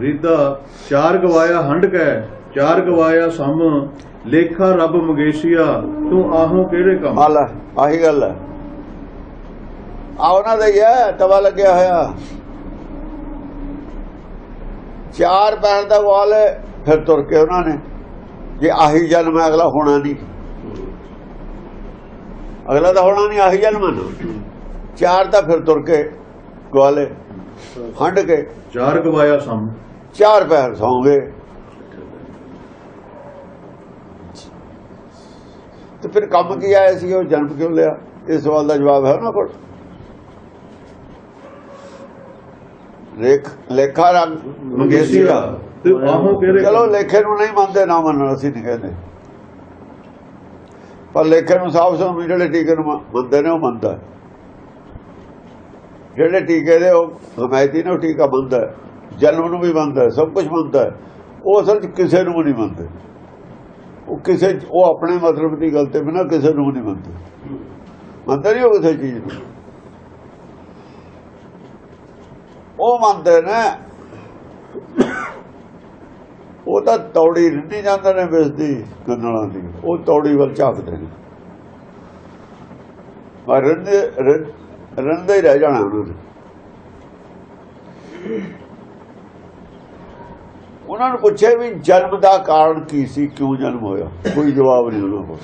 ਰੀਦਾ ਚਾਰ ਗਵਾਇਆ ਹੰਡ ਕੈ ਚਾਰ ਗਵਾਇਆ ਸਮ ਲੇਖਾ ਰੱਬ ਮਗੇਸ਼ੀਆ ਤੂੰ ਆਹੋ ਕਿਹੜੇ ਕੰਮ? ਹੈ ਆਹੀ ਗੱਲ ਹੈ। ਆ ਉਹਨਾਂ ਦਾ ਹੀ ਹੈ ਤਵਾ ਲੱਗਿਆ ਹੋਇਆ। ਚਾਰ ਪੈਰ ਦਾ ਵਾਲ ਫਿਰ ਤੁਰ ਕੇ ਉਹਨਾਂ ਨੇ। ਜੇ ਆਹੀ ਜਨਮ ਅਗਲਾ ਹੋਣਾ ਨਹੀਂ। ਅਗਲਾ ਤਾਂ ਹੋਣਾ ਨਹੀਂ ਆਹੀ ਜਨਮ ਨਾ। ਚਾਰ ਤਾਂ ਫਿਰ ਤੁਰ ਕੇ ਗਵਾਲੇ ਹੰਡ ਕੇ। ਚਾਰ ਗਵਾਇਆ ਸਮ। ਚਾਰ ਪੈਰ ਸੌਂਗੇ ਤੇ ਫਿਰ ਕੰਮ ਕੀ ਆਇਆ ਸੀ ਉਹ ਜਨਮ ਕਿਉਂ ਲਿਆ ਇਸ ਸਵਾਲ ਦਾ ਜਵਾਬ ਹੈ ਉਹਨਾਂ ਕੋਲ ਲੇਖ ਲੇਖਾ ਰੰਗ ਆਹੋ ਕਿਹੜੇ ਚਲੋ? ਲੇਖੇ ਨੂੰ ਨਹੀਂ ਮੰਨਦੇ ਨਾ ਮੰਨਣ ਅਸੀਂ ਨਹੀਂ ਕਹਿੰਦੇ ਪਰ ਲੇਖੇ ਨੂੰ ਸਾਫ਼ ਸਮਝ ਜਿਹੜੇ ਟੀਕੇ ਨੂੰ ਮੰਨਦੇ ਨੇ ਉਹ ਮੰਨਦਾ। ਜਿਹੜੇ ਟੀਕੇ ਦੇ ਉਹ ਹਮਾਇਤੀ ਨੇ ਉਹ ਟੀਕਾ ਮੰਨਦਾ। ਜਨਮ ਨੂੰ ਵੀ ਮੰਨਦਾ ਸਭ ਕੁਝ ਮੰਨਦਾ ਉਹ ਅਸਲ 'ਚ ਕਿਸੇ ਨੂੰ ਵੀ ਨਹੀਂ ਮੰਨਦੇ ਉਹ ਕਿਸੇ ਉਹ ਆਪਣੇ ਮਤਲਬ ਦੀ ਗੱਲ ਤੇ ਬਿਨਾਂ ਕਿਸੇ ਨੂੰ ਨਹੀਂ ਮੰਨਦੇ ਮੰਨਦੇ ਨਹੀਂ ਉਹ ਕਿਸੇ ਚੀਜ਼ ਨੂੰ। ਉਹ ਮੰਨਦੇ ਨੇ, ਉਹ ਤਾਂ ਤੌੜੀ ਰਿੱਢੀ ਜਾਂਦੇ ਨੇ ਵਿਸਦੀ ਕੰਨਲਾਂ ਦੀ। ਉਹ ਤੌੜੀ ਵੱਲ ਝਾਕਦੇ ਨੇ। ਪਰ ਰਿੰਦੇ ਰਿੰਦੇ ਹੀ ਰਹਿ ਜਾਣਾ ਉਹਨਾਂ ਨੇ। ਉਹਨਾਂ ਨੂੰ ਪੁੱਛੇ ਵੀ ਜਨਮ ਦਾ ਕਾਰਨ ਕੀ ਸੀ, ਕਿਉਂ ਜਨਮ ਹੋਇਆ? ਕੋਈ ਜਵਾਬ ਨਹੀਂ ਉਹਨਾਂ ਕੋਲ।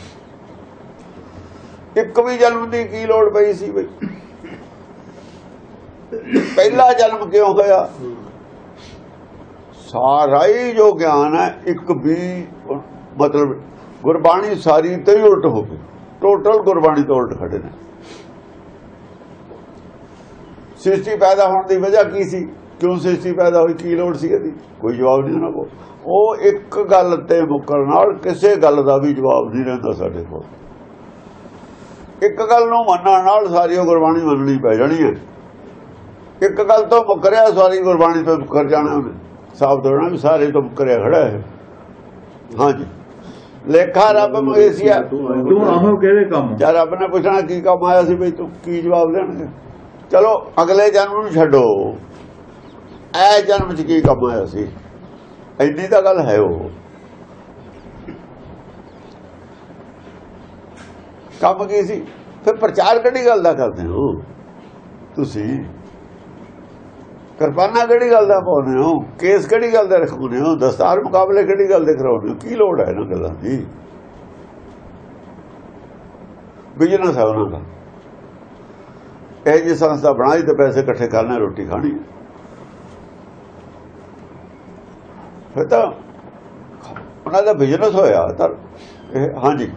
ਇੱਕ ਵੀ ਜਨਮ ਦੀ ਕੀ ਲੋੜ ਪਈ ਸੀ ਬਈ? ਪਹਿਲਾ ਜਨਮ ਕਿਉਂ ਹੋਇਆ? ਸਾਰਾ ਹੀ ਜੋ ਗਿਆਨ ਹੈ, ਇੱਕ ਵੀ ਮਤਲਬ ਗੁਰਬਾਣੀ ਸਾਰੀ ਤੇ ਹੀ ਉਲਟ ਹੋ ਗਈ। ਟੋਟਲ ਗੁਰਬਾਣੀ ਤੋਂ ਉਲਟ ਖੜੇ ਨੇ। ਸ੍ਰਿਸ਼ਟੀ ਪੈਦਾ ਹੋਣ ਦੀ ਵਜ੍ਹਾ ਕੀ ਸੀ? ਕਿਉਂ ਸ੍ਰਿਸ਼ਟੀ ਪੈਦਾ ਹੋਈ ਕੀ ਲੋੜ ਸੀ ਇਹਦੀ? ਕੋਈ ਜਵਾਬ ਨਹੀਂ ਉਹਨਾਂ ਕੋਲ। ਉਹ ਇੱਕ ਗੱਲ ਤੇ ਮੁੱਕਰ ਨਾਲ ਕਿਸੇ ਗੱਲ ਦਾ ਵੀ ਜਵਾਬ ਨਹੀਂ ਰਹਿੰਦਾ ਸਾਡੇ ਕੋਲ। ਇੱਕ ਗੱਲ ਨੂੰ ਮੰਨਣ ਨਾਲ ਸਾਰੀ ਗੁਰਬਾਣੀ ਮੰਨਣੀ ਪੈ ਜਾਣੀ ਹੈ। ਇੱਕ ਗੱਲ ਤੋਂ ਮੁੱਕਰਿਆ ਸਾਰੀ ਗੁਰਬਾਣੀ ਤੋਂ ਮੁੱਕਰ ਜਾਣਾ ਉਹਨੇ। ਸਾਬਤ ਹੋਣਾ ਵੀ ਸਾਰੇ ਤੋਂ ਮੁੱਕਰਿਆ ਖੜਾ ਹੈ ਹਾਂਜੀ। ਲੇਖਾ ਰੱਬ ਮਗੇਸੀਆ ਤੂੰ ਆਹੋ ਕਿਹੜੇ ਕੰਮ? ਜਾਂ ਰੱਬ ਨੇ ਪੁੱਛਣਾ ਕੀ ਕੰਮ ਆਇਆ ਸੀ ਬਈ ਤੂੰ ਕੀ ਜਵਾਬ ਦੇਣਗੇ? ਚਲੋ ਅਗਲੇ ਜਨਮ ਨੂੰ ਛੱਡੋ। ਐ ਜਨਮ 'ਚ ਕੀ ਕੰਮ ਆਇਆ ਸੀ? ਐਡੀ ਤਾਂ ਗੱਲ ਹੈ ਉਹ। ਕੰਮ ਕੀ ਸੀ? ਫਿਰ ਪ੍ਰਚਾਰ ਕਿਹੜੀ ਗੱਲ ਦਾ ਕਰਦੇ ਹੋ? ਤੁਸੀਂ? ਕਿਰਪਾਨਾ ਕਿਹੜੀ ਗੱਲ ਦਾ ਪਾਉਂਦੇ ਹੋ? ਕੇਸ ਕਿਹੜੀ ਗੱਲ ਦਾ ਰੱਖਦੇ ਹੋ? ਦਸਤਾਰ ਮੁਕਾਬਲੇ ਕਿਹੜੀ ਗੱਲ ਦੇ ਕਰਾਉਂਦੇ ਹੋ? ਕੀ ਲੋੜ ਹੈ ਇਹਨਾਂ ਗੱਲਾਂ ਦੀ? ਬਿਜ਼ਨਸ ਹੈ ਉਹਨਾਂ ਦਾ। ਇਹ ਜੀ ਸੰਸਥਾ ਬਣਾਈ ਤੇ ਪੈਸੇ ਇਕੱਠੇ ਕਰਨਾ, ਰੋਟੀ ਖਾਣੀ। ਫਿਰ ਤਾਂ ਉਹਨਾਂ ਦਾ ਬਿਜ਼ਨਸ ਹੋਇਆ ਤਾਂ ਇਹ ਹਾਂਜੀ।